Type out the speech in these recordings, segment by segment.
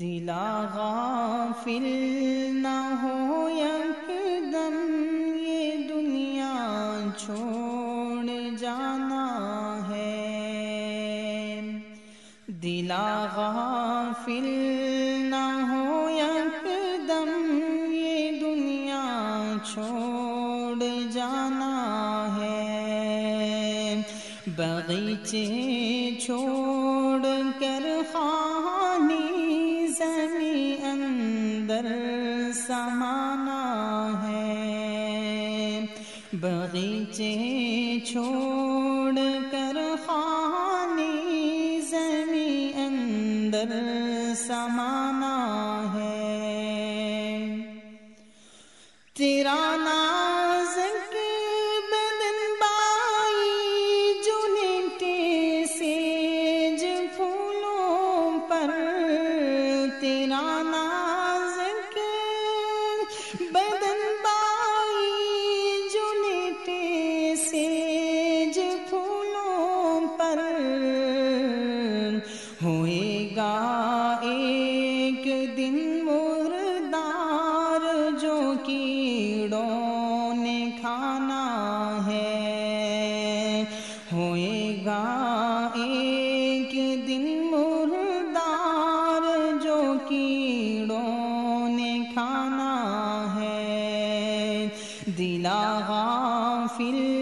دلا غافل نہ ہو یک دم یہ دنیا چھوڑ جانا ہے۔ دلا غافل نہ ہو یک دم یہ دنیا چھوڑ جانا ہے۔ بغیچے چھوڑ چھوڑ کر خانی زمین اندر سمانا ہے۔ گا ایک دن مردار جو کیڑوں نے کھانا ہے۔ ہوئے گا ایک دن مردار جو کیڑوں نے کھانا ہے۔ دلا غافل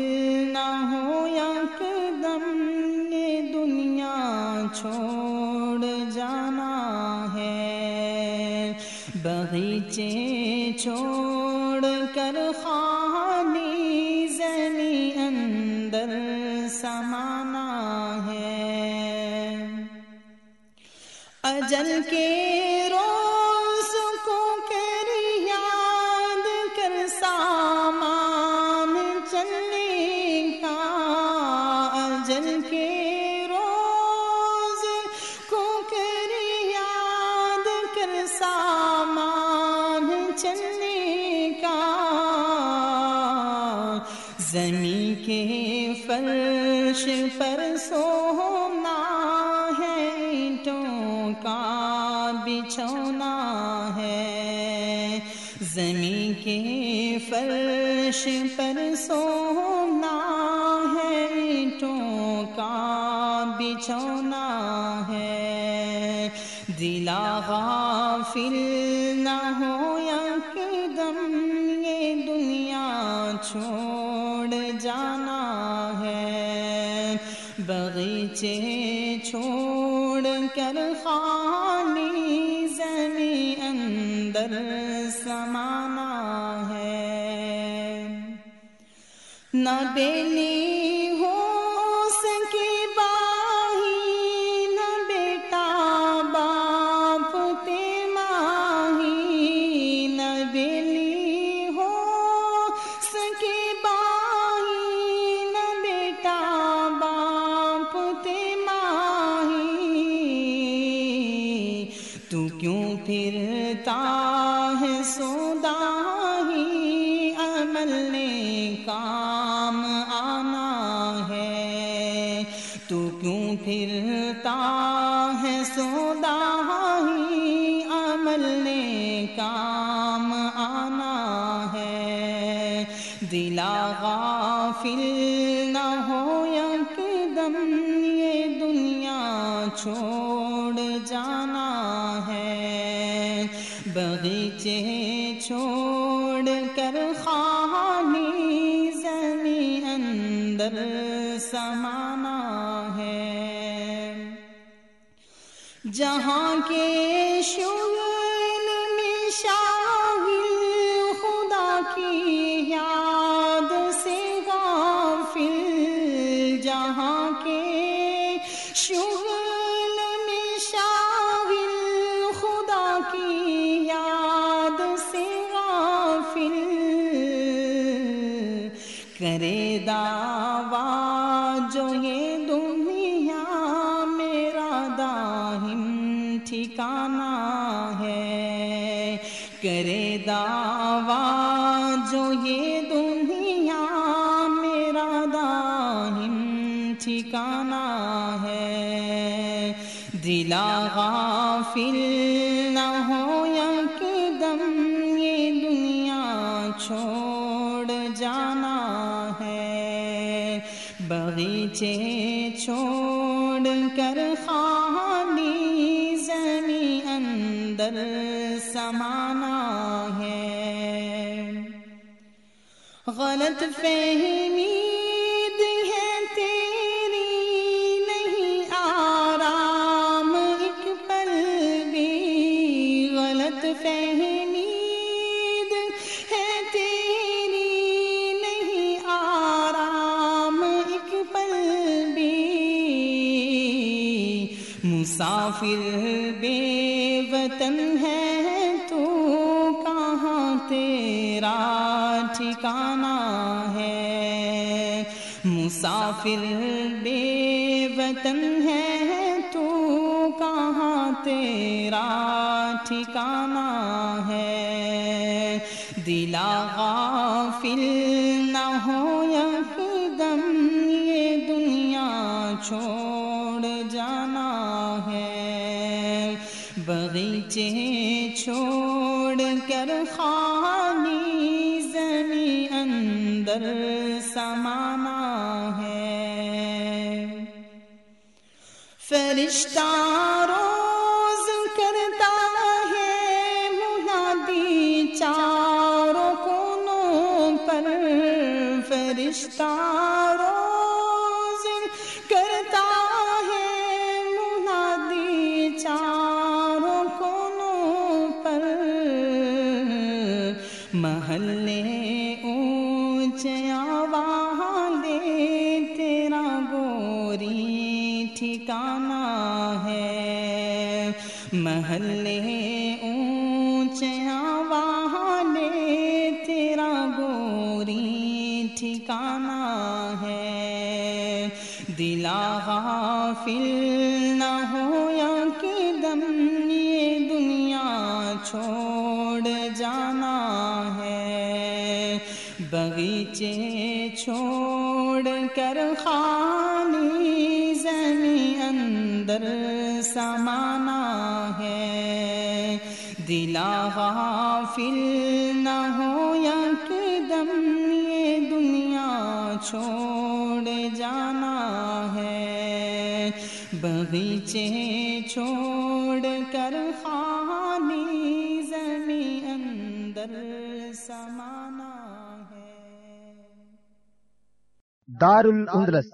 بغیچے چھوڑ کر خانی زنی اندر سمانا ہے۔ اجل کے روز کو کر یاد کر سامان چلنے کا اجل کے روز چلنے کا۔ زمین کے فرش پر سونا ہے، اینٹوں کا بچھونا ہے۔ زمین کے فرش پر سونا ہے، اینٹوں کا بچھونا ہے۔ دلا غافل نہ ہو چھوڑ جانا ہے۔ بغیچے چھوڑ کر خانی زمین اندر سمانا ہے۔ نہ بیلی کیوں پھرتا ہے سودا ہی عمل نے کام آنا ہے۔ تو کیوں پھرتا ہے سودا ہی عمل نے کام آنا ہے۔ دلا غافل نہ ہو یک دم یہ دنیا چھوڑ جانا ہے بغیچے چھوڑ کر خانی زمین اندر سمانا ہے۔ جہاں کے شغل میں شاہ کرے دعوا جو یہ دنیا میرا داہم ٹھکانا ہے۔ کرے دعوا جو یہ دنیا میرا داہم ٹھکانا ہے۔ دلا غافل دم یہ دنیا چھوڑ کر خالی زمین اندر سمانا ہے۔ غلط فہمی مسافر بے وطن ہے، تو کہاں تیرا ٹھکانا ہے؟ مسافر بے وطن ہے، تو کہاں تیرا ٹھکانا ہے؟ دلا غافل نہ ہو دم یہ دنیا چھوڑ جانا ہے۔ بغیچے چھوڑ کر خالی زمین اندر سمانا ہے۔ فرشتاروں گوری ٹھکانا ہے۔ محلے اونچیا ہاں، والے تیرا گوری ٹھکانا ہے۔ دلا غافل نہ ہو یا کہ دم، یہ دنیا چھوڑ جانا ہے۔ بغیچے چھوڑ اندر سمانا ہے۔ دلا غافل نہ ہو یا دم یہ دنیا چھوڑ جانا ہے۔ بغیچے چھوڑ کر خالی زمین اندر سمانا ہے۔ دار الاندلس